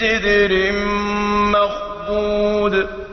سِدْرٍ مَّخْضُودٍ